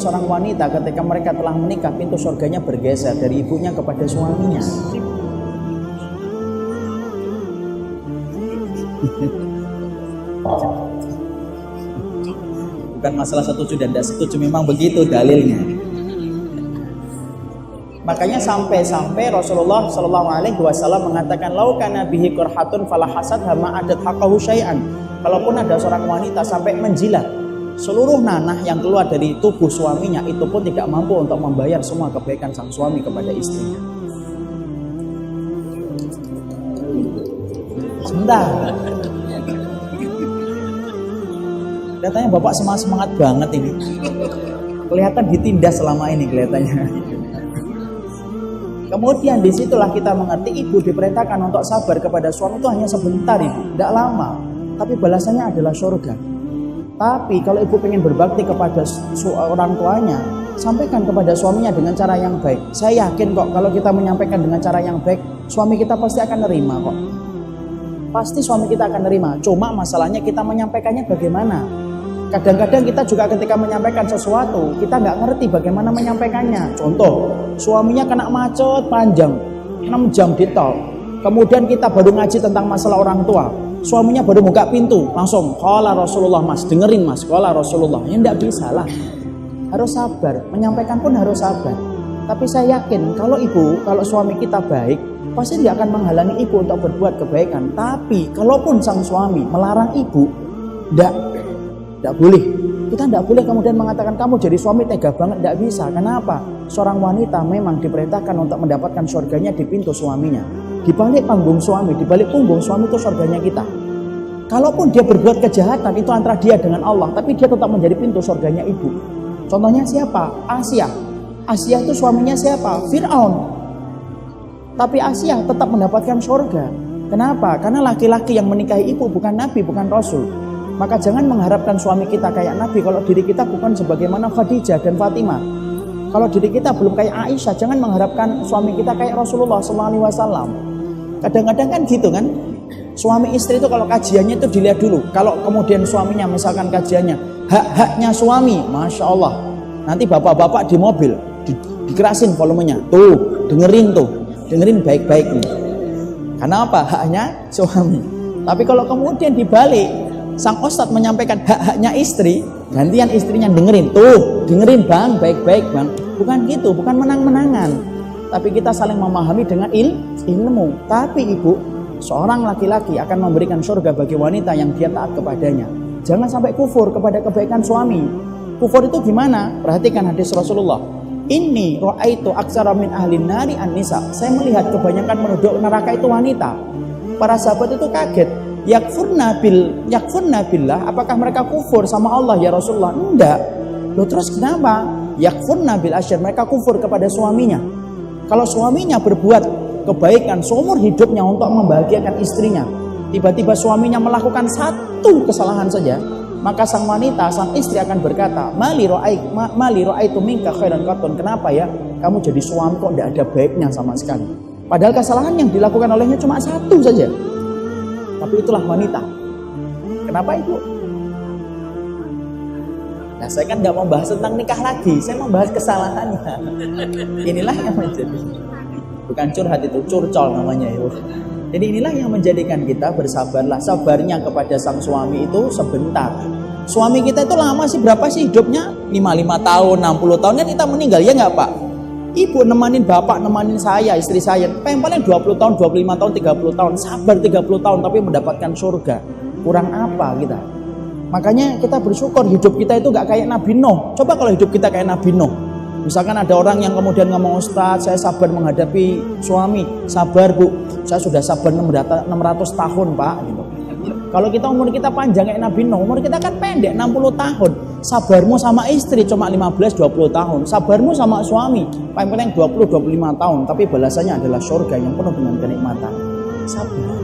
seorang wanita ketika mereka telah menikah pintu surganya bergeser dari ibunya kepada suaminya. Bukan masalah setuju dan tidak setuju, memang begitu dalilnya. Makanya sampai-sampai Rasulullah Shallallahu Alaihi Wasallam mengatakan, lau kana bihi kurhatun falah hasad hama adat hakahu syai'an. Kalaupun ada seorang wanita sampai menjilat seluruh nanah yang keluar dari tubuh suaminya itu pun tidak mampu untuk membayar semua kebaikan sang suami kepada istrinya. Sebentar. Kelihatannya bapak semangat semangat banget ini. Kelihatan ditindas selama ini kelihatannya. Kemudian di situlah kita mengerti ibu diperintahkan untuk sabar kepada suami itu hanya sebentar ibu, tidak lama. Tapi balasannya adalah surga. Tapi kalau ibu ingin berbakti kepada orang tuanya, sampaikan kepada suaminya dengan cara yang baik. Saya yakin kok kalau kita menyampaikan dengan cara yang baik, suami kita pasti akan nerima kok. Pasti suami kita akan nerima. Cuma masalahnya kita menyampaikannya bagaimana. Kadang-kadang kita juga ketika menyampaikan sesuatu, kita nggak ngerti bagaimana menyampaikannya. Contoh, suaminya kena macet panjang, 6 jam di tol. Kemudian kita baru ngaji tentang masalah orang tua. Suaminya baru buka pintu, langsung, Kala Rasulullah mas, dengerin mas, Kala Rasulullah. Ya enggak bisa lah. Harus sabar, menyampaikan pun harus sabar. Tapi saya yakin kalau ibu, kalau suami kita baik, pasti tidak akan menghalangi ibu untuk berbuat kebaikan. Tapi kalaupun sang suami melarang ibu, tidak tidak boleh. Kita tidak boleh kemudian mengatakan kamu jadi suami tega banget. Tidak bisa. Kenapa? Seorang wanita memang diperintahkan untuk mendapatkan surganya di pintu suaminya. Di balik panggung suami, di balik punggung suami itu surganya kita. Kalaupun dia berbuat kejahatan itu antara dia dengan Allah, tapi dia tetap menjadi pintu surganya ibu. Contohnya siapa? Asia. Asia itu suaminya siapa? Fir'aun. Tapi Asia tetap mendapatkan surga. Kenapa? Karena laki-laki yang menikahi ibu bukan nabi, bukan rasul. Maka jangan mengharapkan suami kita kayak Nabi kalau diri kita bukan sebagaimana Khadijah dan Fatimah. Kalau diri kita belum kayak Aisyah, jangan mengharapkan suami kita kayak Rasulullah SAW. Kadang-kadang kan gitu kan, suami istri itu kalau kajiannya itu dilihat dulu. Kalau kemudian suaminya misalkan kajiannya hak-haknya suami, masya Allah. Nanti bapak-bapak di mobil di, dikerasin volumenya, tuh dengerin tuh, dengerin baik-baik nih. Karena apa? Haknya suami. Tapi kalau kemudian dibalik, sang ustadz menyampaikan hak-haknya istri, gantian istrinya dengerin, tuh dengerin bang, baik-baik bang. Bukan gitu, bukan menang-menangan. Tapi kita saling memahami dengan il, ilmu. Tapi ibu, seorang laki-laki akan memberikan surga bagi wanita yang dia taat kepadanya. Jangan sampai kufur kepada kebaikan suami. Kufur itu gimana? Perhatikan hadis Rasulullah. Ini itu aksara min ahli nari an-nisa. Saya melihat kebanyakan penduduk neraka itu wanita. Para sahabat itu kaget yakfurna bil yakfurna billah apakah mereka kufur sama Allah ya Rasulullah enggak lo terus kenapa yakfurna bil asyir mereka kufur kepada suaminya kalau suaminya berbuat kebaikan seumur hidupnya untuk membahagiakan istrinya tiba-tiba suaminya melakukan satu kesalahan saja maka sang wanita, sang istri akan berkata, "Mali ro'ai ma, mali ro'aitu minka khairan katun." Kenapa ya? Kamu jadi suami kok tidak ada baiknya sama sekali. Padahal kesalahan yang dilakukan olehnya cuma satu saja. Tapi itulah wanita. Kenapa ibu? Nah saya kan nggak mau bahas tentang nikah lagi, saya mau bahas kesalahannya. Inilah yang menjadi bukan curhat itu, curcol namanya itu. Jadi inilah yang menjadikan kita bersabarlah. Sabarnya kepada sang suami itu sebentar. Suami kita itu lama sih berapa sih hidupnya? 55 tahun, 60 tahun kan kita meninggal ya nggak Pak? Ibu nemanin bapak, nemanin saya, istri saya. Paling paling 20 tahun, 25 tahun, 30 tahun. Sabar 30 tahun tapi mendapatkan surga. Kurang apa kita? Makanya kita bersyukur hidup kita itu gak kayak Nabi Nuh. Coba kalau hidup kita kayak Nabi Nuh. Misalkan ada orang yang kemudian ngomong Ustaz, saya sabar menghadapi suami. Sabar bu, saya sudah sabar 600 tahun pak. Gitu. Kalau kita umur kita panjang kayak Nabi Nuh, umur kita kan pendek 60 tahun. Sabarmu sama istri cuma 15-20 tahun. Sabarmu sama suami paling paling 20-25 tahun. Tapi balasannya adalah surga yang penuh dengan kenikmatan. Sabar.